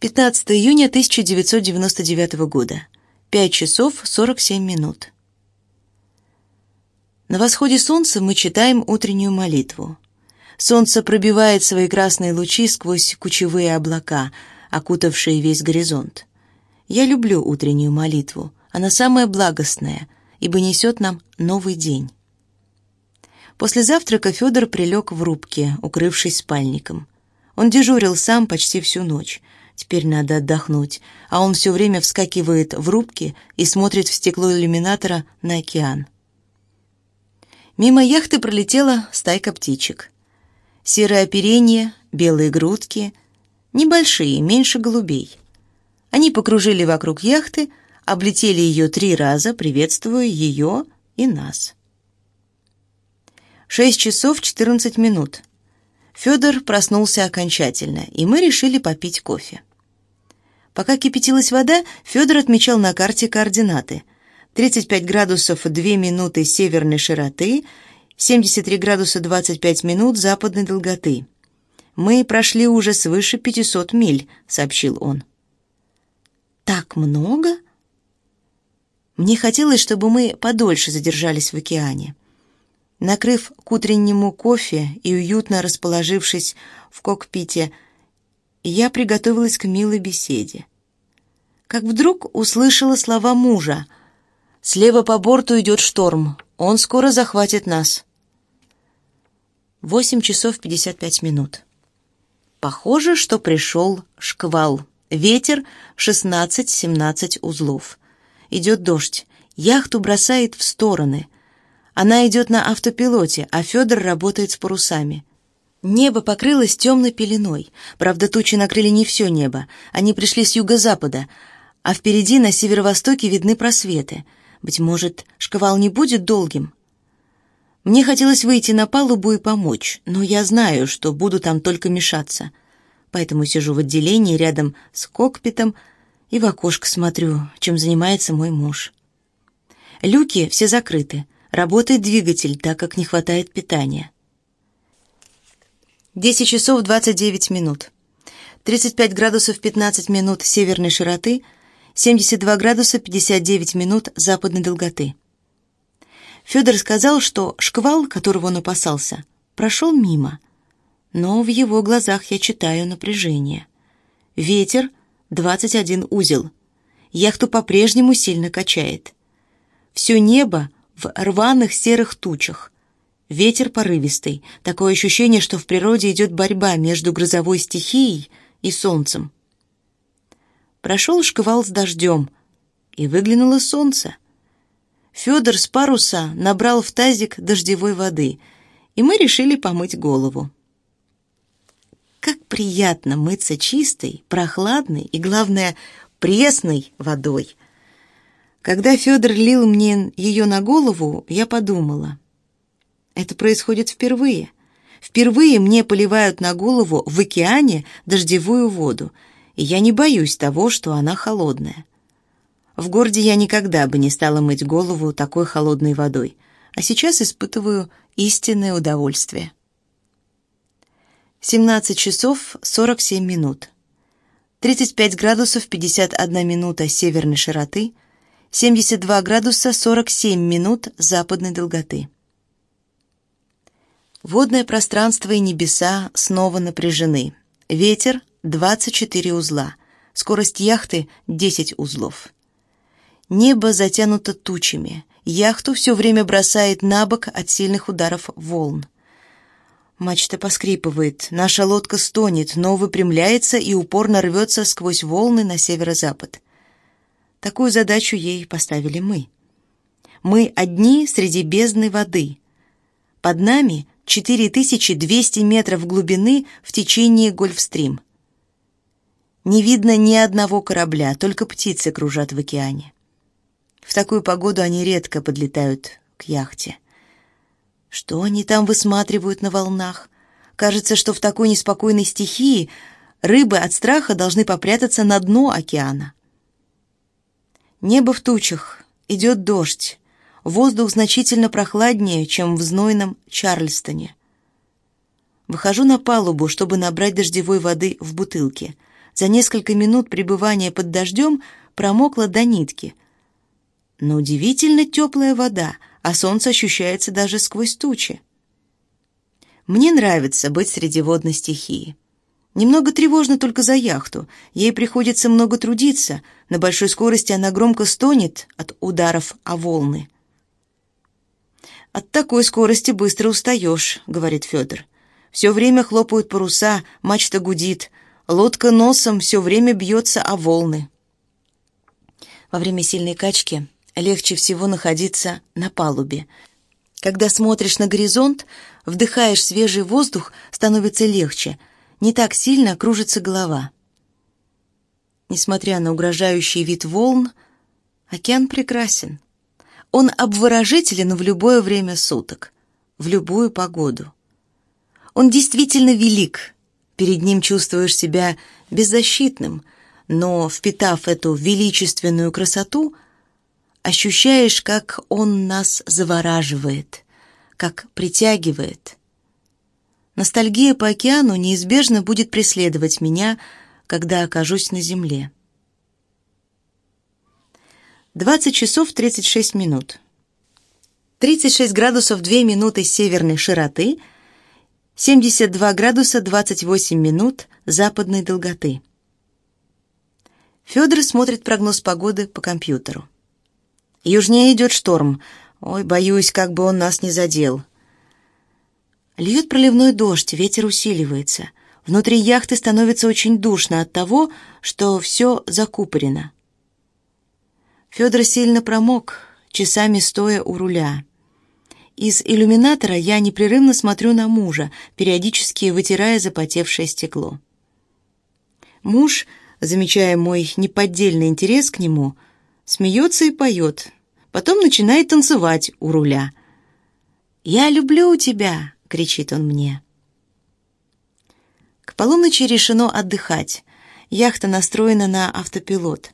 15 июня 1999 года. 5 часов 47 минут. На восходе солнца мы читаем утреннюю молитву. Солнце пробивает свои красные лучи сквозь кучевые облака, окутавшие весь горизонт. Я люблю утреннюю молитву. Она самая благостная, ибо несет нам новый день. После завтрака Федор прилег в рубке, укрывшись спальником. Он дежурил сам почти всю ночь. Теперь надо отдохнуть, а он все время вскакивает в рубке и смотрит в стекло иллюминатора на океан. Мимо яхты пролетела стайка птичек. Серое оперение, белые грудки, небольшие, меньше голубей. Они покружили вокруг яхты, облетели ее три раза, приветствуя ее и нас. Шесть часов четырнадцать минут. Федор проснулся окончательно, и мы решили попить кофе. Пока кипятилась вода, Федор отмечал на карте координаты. 35 градусов 2 минуты северной широты, 73 градуса 25 минут западной долготы. «Мы прошли уже свыше 500 миль», — сообщил он. «Так много?» Мне хотелось, чтобы мы подольше задержались в океане. Накрыв к утреннему кофе и уютно расположившись в кокпите, я приготовилась к милой беседе. Как вдруг услышала слова мужа. «Слева по борту идет шторм. Он скоро захватит нас». Восемь часов пятьдесят пять минут. Похоже, что пришел шквал. Ветер 16-17 узлов. Идет дождь. Яхту бросает в стороны. Она идет на автопилоте, а Федор работает с парусами. Небо покрылось темной пеленой. Правда, тучи накрыли не все небо. Они пришли с юго-запада, а впереди на северо-востоке видны просветы. Быть может, шквал не будет долгим. Мне хотелось выйти на палубу и помочь, но я знаю, что буду там только мешаться. Поэтому сижу в отделении рядом с кокпитом и в окошко смотрю, чем занимается мой муж. Люки все закрыты. Работает двигатель, так как не хватает питания. 10 часов 29 минут. 35 градусов 15 минут северной широты, 72 градуса 59 минут западной долготы. Федор сказал, что шквал, которого он опасался, прошел мимо. Но в его глазах я читаю напряжение. Ветер 21 узел. Яхту по-прежнему сильно качает. Все небо в рваных серых тучах. Ветер порывистый, такое ощущение, что в природе идет борьба между грозовой стихией и солнцем. Прошел шквал с дождем, и выглянуло солнце. Федор с паруса набрал в тазик дождевой воды, и мы решили помыть голову. Как приятно мыться чистой, прохладной и, главное, пресной водой. Когда Федор лил мне ее на голову, я подумала, это происходит впервые. Впервые мне поливают на голову в океане дождевую воду, и я не боюсь того, что она холодная. В городе я никогда бы не стала мыть голову такой холодной водой, а сейчас испытываю истинное удовольствие. 17 часов 47 минут. 35 градусов 51 минута северной широты, 72 градуса 47 минут западной долготы. Водное пространство и небеса снова напряжены. Ветер 24 узла. Скорость яхты 10 узлов. Небо затянуто тучами. Яхту все время бросает на бок от сильных ударов волн. Мачта поскрипывает, наша лодка стонет, но выпрямляется и упорно рвется сквозь волны на северо-запад. Такую задачу ей поставили мы. Мы одни среди бездны воды. Под нами 4200 метров глубины в течение Гольфстрим. Не видно ни одного корабля, только птицы кружат в океане. В такую погоду они редко подлетают к яхте. Что они там высматривают на волнах? Кажется, что в такой неспокойной стихии рыбы от страха должны попрятаться на дно океана. Небо в тучах, идет дождь. Воздух значительно прохладнее, чем в знойном Чарльстоне. Выхожу на палубу, чтобы набрать дождевой воды в бутылке. за несколько минут пребывания под дождем промокла до нитки. Но удивительно теплая вода, а солнце ощущается даже сквозь тучи. Мне нравится быть среди водной стихии. Немного тревожно только за яхту. Ей приходится много трудиться. На большой скорости она громко стонет от ударов о волны. «От такой скорости быстро устаешь», — говорит Федор. «Все время хлопают паруса, мачта гудит, лодка носом все время бьется о волны». Во время сильной качки легче всего находиться на палубе. Когда смотришь на горизонт, вдыхаешь свежий воздух, становится легче, не так сильно кружится голова. Несмотря на угрожающий вид волн, океан прекрасен. Он обворожителен в любое время суток, в любую погоду. Он действительно велик. Перед ним чувствуешь себя беззащитным, но, впитав эту величественную красоту, ощущаешь, как он нас завораживает, как притягивает. Ностальгия по океану неизбежно будет преследовать меня, когда окажусь на земле. 20 часов 36 минут. 36 градусов 2 минуты северной широты, 72 градуса 28 минут западной долготы. Федор смотрит прогноз погоды по компьютеру. Южнее идет шторм. Ой, боюсь, как бы он нас не задел. Льет проливной дождь, ветер усиливается. Внутри яхты становится очень душно от того, что все закупорено. Федор сильно промок, часами стоя у руля. Из иллюминатора я непрерывно смотрю на мужа, периодически вытирая запотевшее стекло. Муж, замечая мой неподдельный интерес к нему, смеется и поет, потом начинает танцевать у руля. «Я люблю тебя!» — кричит он мне. К полуночи решено отдыхать. Яхта настроена на автопилот.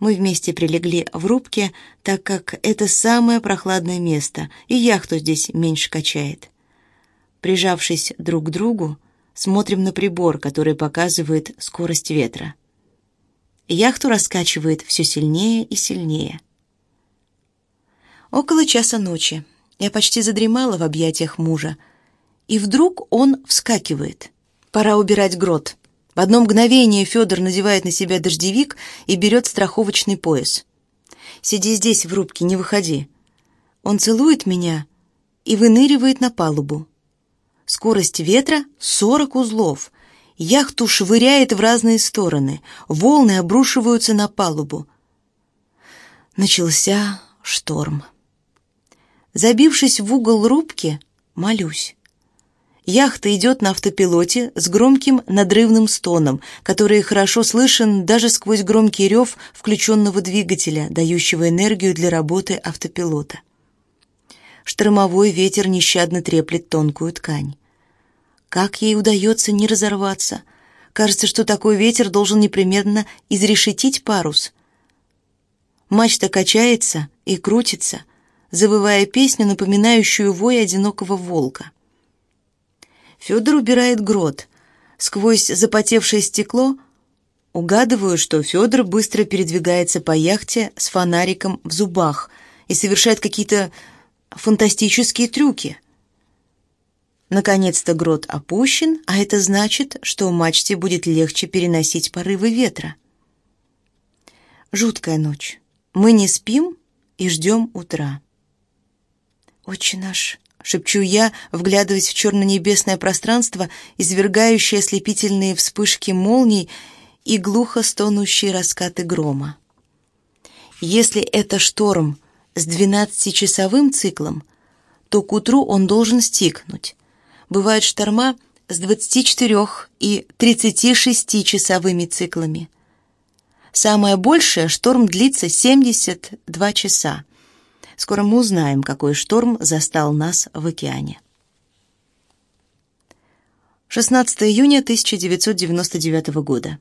Мы вместе прилегли в рубке, так как это самое прохладное место, и яхту здесь меньше качает. Прижавшись друг к другу, смотрим на прибор, который показывает скорость ветра. Яхту раскачивает все сильнее и сильнее. Около часа ночи. Я почти задремала в объятиях мужа, и вдруг он вскакивает. Пора убирать грот. В одно мгновение Федор надевает на себя дождевик и берет страховочный пояс. «Сиди здесь, в рубке, не выходи». Он целует меня и выныривает на палубу. Скорость ветра — 40 узлов. Яхту швыряет в разные стороны. Волны обрушиваются на палубу. Начался шторм. Забившись в угол рубки, молюсь. Яхта идет на автопилоте с громким надрывным стоном, который хорошо слышен даже сквозь громкий рев включенного двигателя, дающего энергию для работы автопилота. Штормовой ветер нещадно треплет тонкую ткань. Как ей удается не разорваться? Кажется, что такой ветер должен непременно изрешетить парус. Мачта качается и крутится, завывая песню, напоминающую вой одинокого волка. Федор убирает грот. Сквозь запотевшее стекло угадываю, что Федор быстро передвигается по яхте с фонариком в зубах и совершает какие-то фантастические трюки. Наконец-то грот опущен, а это значит, что мачте будет легче переносить порывы ветра. Жуткая ночь. Мы не спим и ждем утра. «Отче наш, шепчу я, вглядываясь в черно-небесное пространство, извергающее ослепительные вспышки молний и глухо стонущие раскаты грома. Если это шторм с двенадцатичасовым циклом, то к утру он должен стихнуть. Бывают шторма с 24 и 36 часовыми циклами. Самое большее шторм длится 72 часа. Скоро мы узнаем, какой шторм застал нас в океане. 16 июня 1999 года.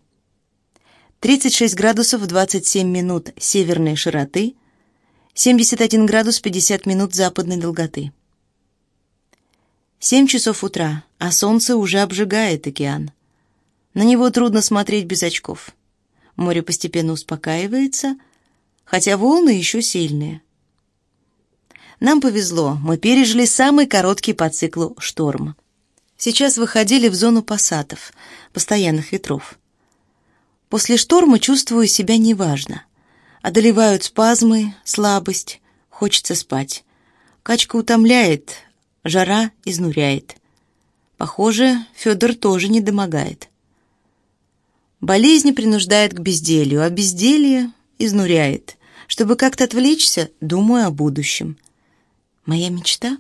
36 градусов 27 минут северной широты, 71 градус 50 минут западной долготы. 7 часов утра, а солнце уже обжигает океан. На него трудно смотреть без очков. Море постепенно успокаивается, хотя волны еще сильные. Нам повезло, мы пережили самый короткий по циклу шторм. Сейчас выходили в зону пассатов, постоянных ветров. После шторма чувствую себя неважно. Одолевают спазмы, слабость, хочется спать. Качка утомляет, жара изнуряет. Похоже, Федор тоже не домогает. Болезнь принуждает к безделью, а безделье изнуряет. Чтобы как-то отвлечься, думаю о будущем. Моя мечта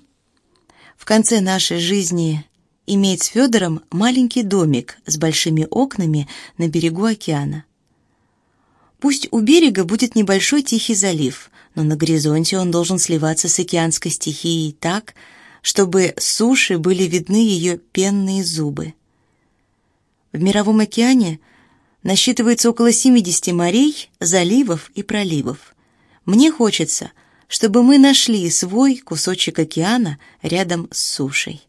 в конце нашей жизни иметь с Федором маленький домик с большими окнами на берегу океана. Пусть у берега будет небольшой тихий залив, но на горизонте он должен сливаться с океанской стихией так, чтобы с суши были видны ее пенные зубы. В мировом океане насчитывается около 70 морей, заливов и проливов. Мне хочется, чтобы мы нашли свой кусочек океана рядом с сушей.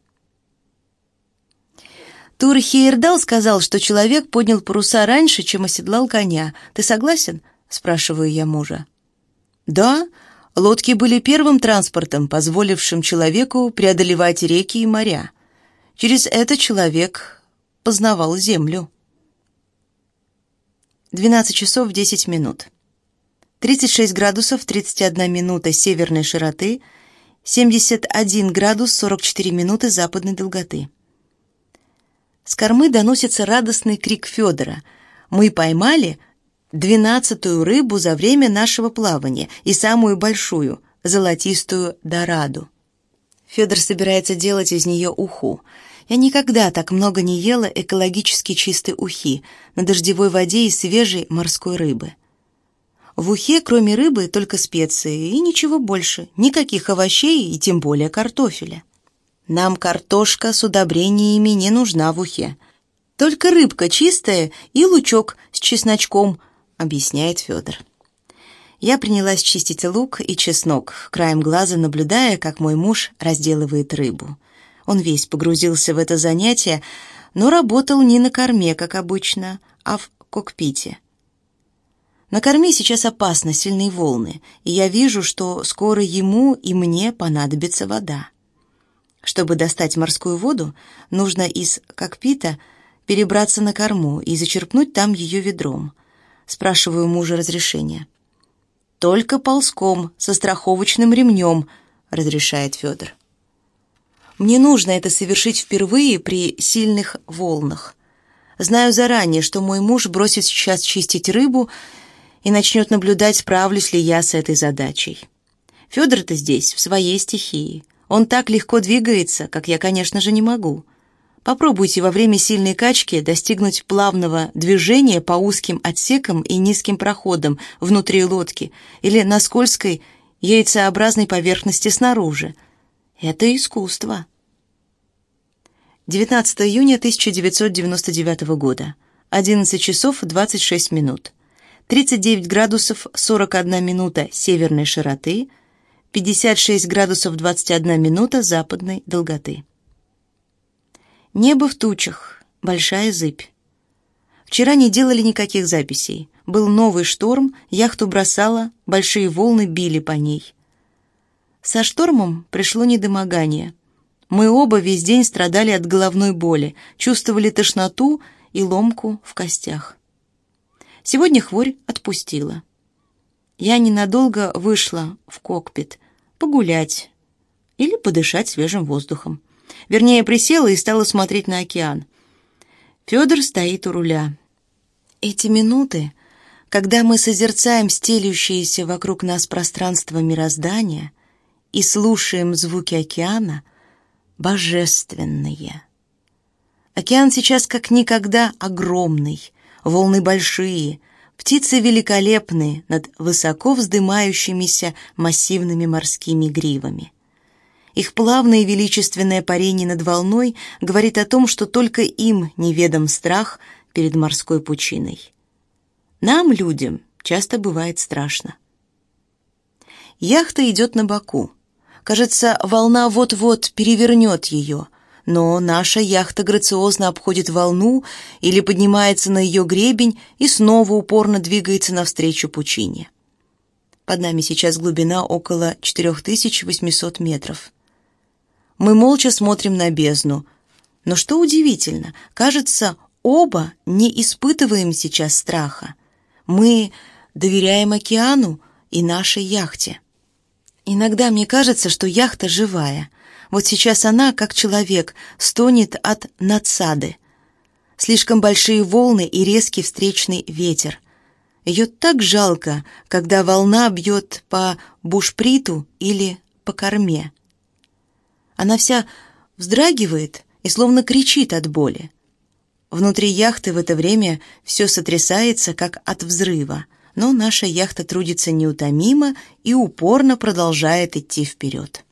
Тур Хейердал сказал, что человек поднял паруса раньше, чем оседлал коня. Ты согласен? спрашиваю я мужа. Да, лодки были первым транспортом, позволившим человеку преодолевать реки и моря. Через это человек познавал землю. 12 часов 10 минут. 36 градусов 31 минута северной широты, 71 градус 44 минуты западной долготы. С кормы доносится радостный крик Федора. Мы поймали двенадцатую рыбу за время нашего плавания и самую большую, золотистую дораду. Федор собирается делать из нее уху. Я никогда так много не ела экологически чистой ухи на дождевой воде и свежей морской рыбы. В ухе, кроме рыбы, только специи и ничего больше, никаких овощей и тем более картофеля. Нам картошка с удобрениями не нужна в ухе. Только рыбка чистая и лучок с чесночком, объясняет Федор. Я принялась чистить лук и чеснок, краем глаза наблюдая, как мой муж разделывает рыбу. Он весь погрузился в это занятие, но работал не на корме, как обычно, а в кокпите. На корме сейчас опасно, сильные волны, и я вижу, что скоро ему и мне понадобится вода. Чтобы достать морскую воду, нужно из кокпита перебраться на корму и зачерпнуть там ее ведром. Спрашиваю мужа разрешения. Только ползком, со страховочным ремнем, разрешает Федор. Мне нужно это совершить впервые при сильных волнах. Знаю заранее, что мой муж бросит сейчас чистить рыбу и начнет наблюдать, справлюсь ли я с этой задачей. Федор-то здесь, в своей стихии. Он так легко двигается, как я, конечно же, не могу. Попробуйте во время сильной качки достигнуть плавного движения по узким отсекам и низким проходам внутри лодки или на скользкой яйцеобразной поверхности снаружи. Это искусство. 19 июня 1999 года. 11 часов 26 минут. 39 градусов 41 минута северной широты – 56 градусов 21 минута западной долготы. Небо в тучах, большая зыбь. Вчера не делали никаких записей. Был новый шторм, яхту бросало, большие волны били по ней. Со штормом пришло недомогание. Мы оба весь день страдали от головной боли, чувствовали тошноту и ломку в костях. Сегодня хворь отпустила. Я ненадолго вышла в кокпит, погулять или подышать свежим воздухом. Вернее, присела и стала смотреть на океан. Федор стоит у руля. Эти минуты, когда мы созерцаем стелющееся вокруг нас пространство мироздания и слушаем звуки океана, божественные. Океан сейчас как никогда огромный, волны большие — Птицы великолепны над высоко вздымающимися массивными морскими гривами. Их плавное и величественное парение над волной говорит о том, что только им неведом страх перед морской пучиной. Нам, людям, часто бывает страшно. Яхта идет на боку. Кажется, волна вот-вот перевернет ее, но наша яхта грациозно обходит волну или поднимается на ее гребень и снова упорно двигается навстречу пучине. Под нами сейчас глубина около 4800 метров. Мы молча смотрим на бездну. Но что удивительно, кажется, оба не испытываем сейчас страха. Мы доверяем океану и нашей яхте. Иногда мне кажется, что яхта живая. Вот сейчас она, как человек, стонет от надсады. Слишком большие волны и резкий встречный ветер. Ее так жалко, когда волна бьет по бушприту или по корме. Она вся вздрагивает и словно кричит от боли. Внутри яхты в это время все сотрясается, как от взрыва, но наша яхта трудится неутомимо и упорно продолжает идти вперед.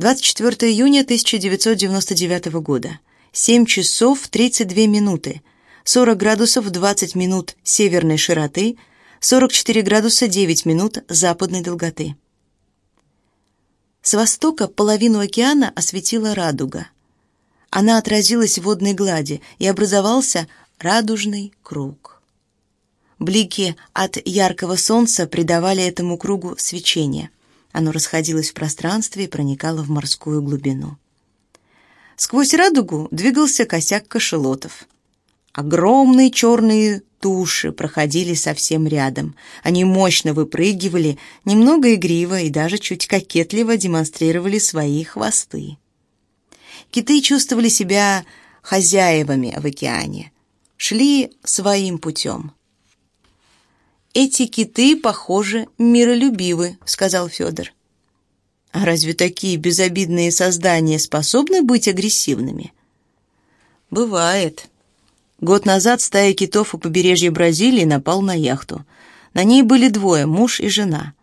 24 июня 1999 года. 7 часов 32 минуты. 40 градусов 20 минут северной широты, 44 градуса 9 минут западной долготы. С востока половину океана осветила радуга. Она отразилась в водной глади, и образовался радужный круг. Блики от яркого солнца придавали этому кругу свечение. Оно расходилось в пространстве и проникало в морскую глубину. Сквозь радугу двигался косяк кашелотов. Огромные черные туши проходили совсем рядом. Они мощно выпрыгивали, немного игриво и даже чуть кокетливо демонстрировали свои хвосты. Киты чувствовали себя хозяевами в океане, шли своим путем. «Эти киты, похоже, миролюбивы», — сказал Федор. «А разве такие безобидные создания способны быть агрессивными?» «Бывает», Год назад стая китов у побережья Бразилии напал на яхту. На ней были двое, муж и жена.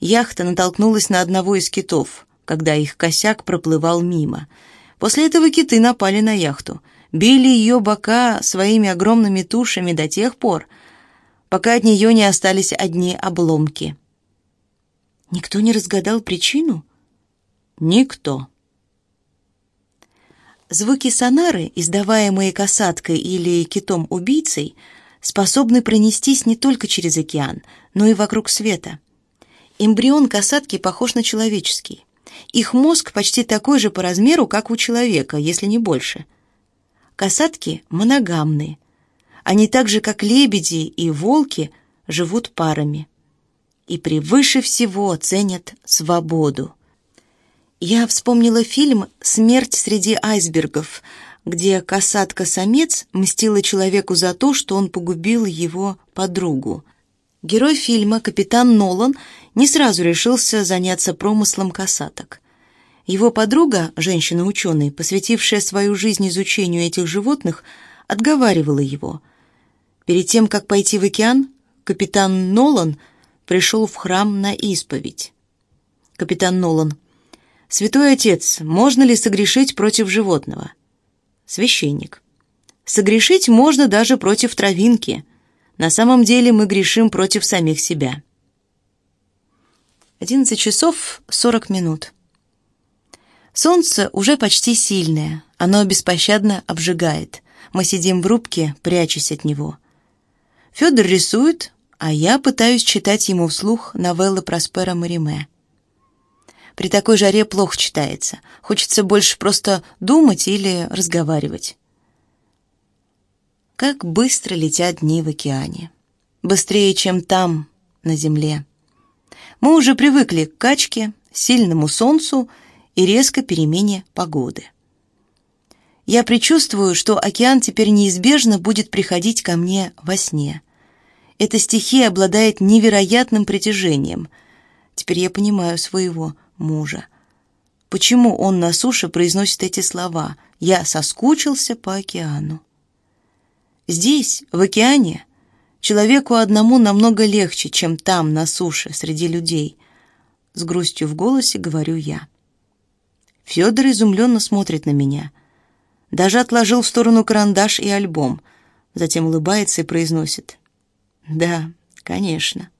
Яхта натолкнулась на одного из китов, когда их косяк проплывал мимо. После этого киты напали на яхту, били ее бока своими огромными тушами до тех пор, пока от нее не остались одни обломки. Никто не разгадал причину? Никто. Звуки сонары, издаваемые касаткой или китом-убийцей, способны пронестись не только через океан, но и вокруг света. Эмбрион касатки похож на человеческий. Их мозг почти такой же по размеру, как у человека, если не больше. Касатки моногамные. Они так же, как лебеди и волки, живут парами. И превыше всего ценят свободу. Я вспомнила фильм «Смерть среди айсбергов», где касатка-самец мстила человеку за то, что он погубил его подругу. Герой фильма, капитан Нолан, не сразу решился заняться промыслом касаток. Его подруга, женщина-ученый, посвятившая свою жизнь изучению этих животных, отговаривала его. Перед тем, как пойти в океан, капитан Нолан пришел в храм на исповедь. Капитан Нолан – Святой Отец, можно ли согрешить против животного? Священник. Согрешить можно даже против травинки. На самом деле мы грешим против самих себя. 11 часов 40 минут. Солнце уже почти сильное, оно беспощадно обжигает. Мы сидим в рубке, прячась от него. Федор рисует, а я пытаюсь читать ему вслух новеллы Проспера Мариме. При такой жаре плохо читается. Хочется больше просто думать или разговаривать. Как быстро летят дни в океане. Быстрее, чем там, на земле. Мы уже привыкли к качке, сильному солнцу и резкой перемене погоды. Я предчувствую, что океан теперь неизбежно будет приходить ко мне во сне. Эта стихия обладает невероятным притяжением. Теперь я понимаю своего мужа. Почему он на суше произносит эти слова «Я соскучился по океану»? Здесь, в океане, человеку одному намного легче, чем там, на суше, среди людей. С грустью в голосе говорю я. Федор изумленно смотрит на меня. Даже отложил в сторону карандаш и альбом. Затем улыбается и произносит. «Да, конечно».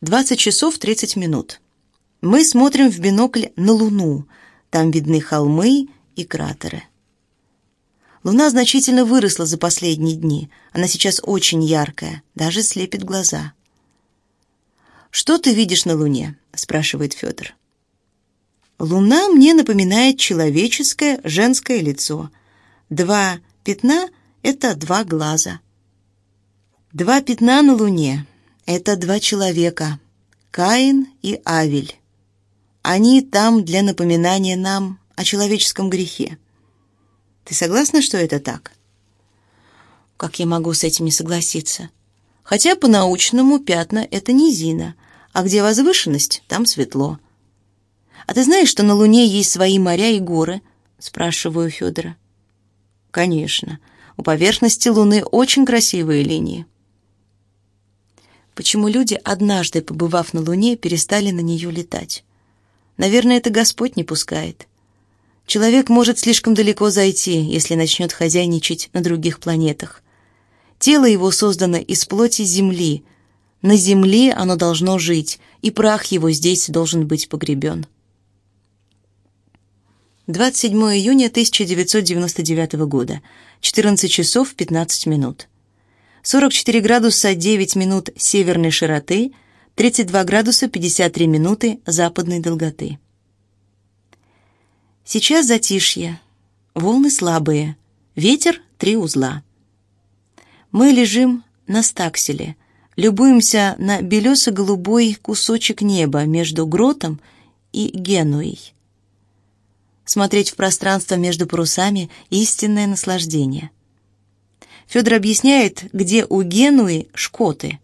20 часов 30 минут. Мы смотрим в бинокль на Луну. Там видны холмы и кратеры. Луна значительно выросла за последние дни. Она сейчас очень яркая, даже слепит глаза. «Что ты видишь на Луне?» — спрашивает Федор. «Луна мне напоминает человеческое женское лицо. Два пятна — это два глаза. Два пятна на Луне — это два человека, Каин и Авель. Они там для напоминания нам о человеческом грехе. Ты согласна, что это так? Как я могу с этим не согласиться? Хотя по-научному пятна — это низина, а где возвышенность, там светло. А ты знаешь, что на Луне есть свои моря и горы? Спрашиваю Федора. Конечно. У поверхности Луны очень красивые линии. Почему люди, однажды побывав на Луне, перестали на нее летать? Наверное, это Господь не пускает. Человек может слишком далеко зайти, если начнет хозяйничать на других планетах. Тело его создано из плоти Земли. На Земле оно должно жить, и прах его здесь должен быть погребен. 27 июня 1999 года, 14 часов 15 минут. 44 градуса 9 минут северной широты, 32 градуса 53 минуты западной долготы. Сейчас затишье. Волны слабые. Ветер — три узла. Мы лежим на стакселе, любуемся на белесо-голубой кусочек неба между Гротом и Генуей. Смотреть в пространство между парусами — истинное наслаждение. Федор объясняет, где у Генуи шкоты.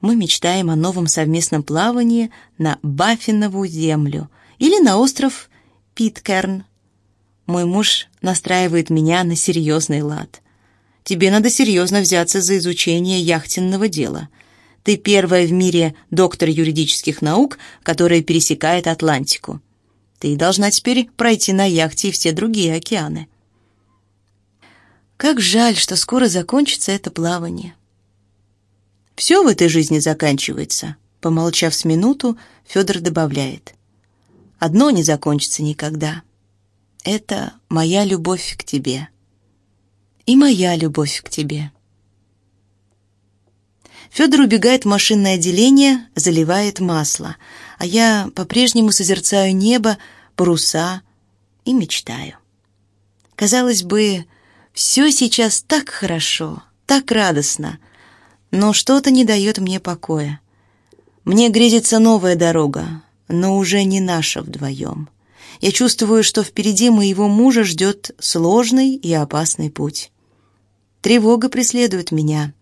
Мы мечтаем о новом совместном плавании на Баффинову землю или на остров Питкерн. Мой муж настраивает меня на серьезный лад. Тебе надо серьезно взяться за изучение яхтенного дела. Ты первая в мире доктор юридических наук, которая пересекает Атлантику. Ты должна теперь пройти на яхте и все другие океаны. Как жаль, что скоро закончится это плавание. Все в этой жизни заканчивается, помолчав с минуту, Федор добавляет: Одно не закончится никогда. Это моя любовь к тебе. И моя любовь к тебе. Федор убегает в машинное отделение, заливает масло, а я по-прежнему созерцаю небо, паруса и мечтаю. Казалось бы, все сейчас так хорошо, так радостно, но что-то не дает мне покоя. Мне грезится новая дорога, но уже не наша вдвоем. Я чувствую, что впереди моего мужа ждет сложный и опасный путь. Тревога преследует меня.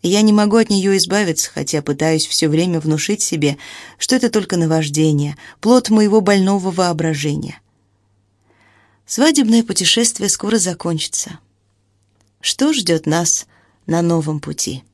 Я не могу от нее избавиться, хотя пытаюсь все время внушить себе, что это только наваждение, плод моего больного воображения. Свадебное путешествие скоро закончится. Что ждет нас на новом пути?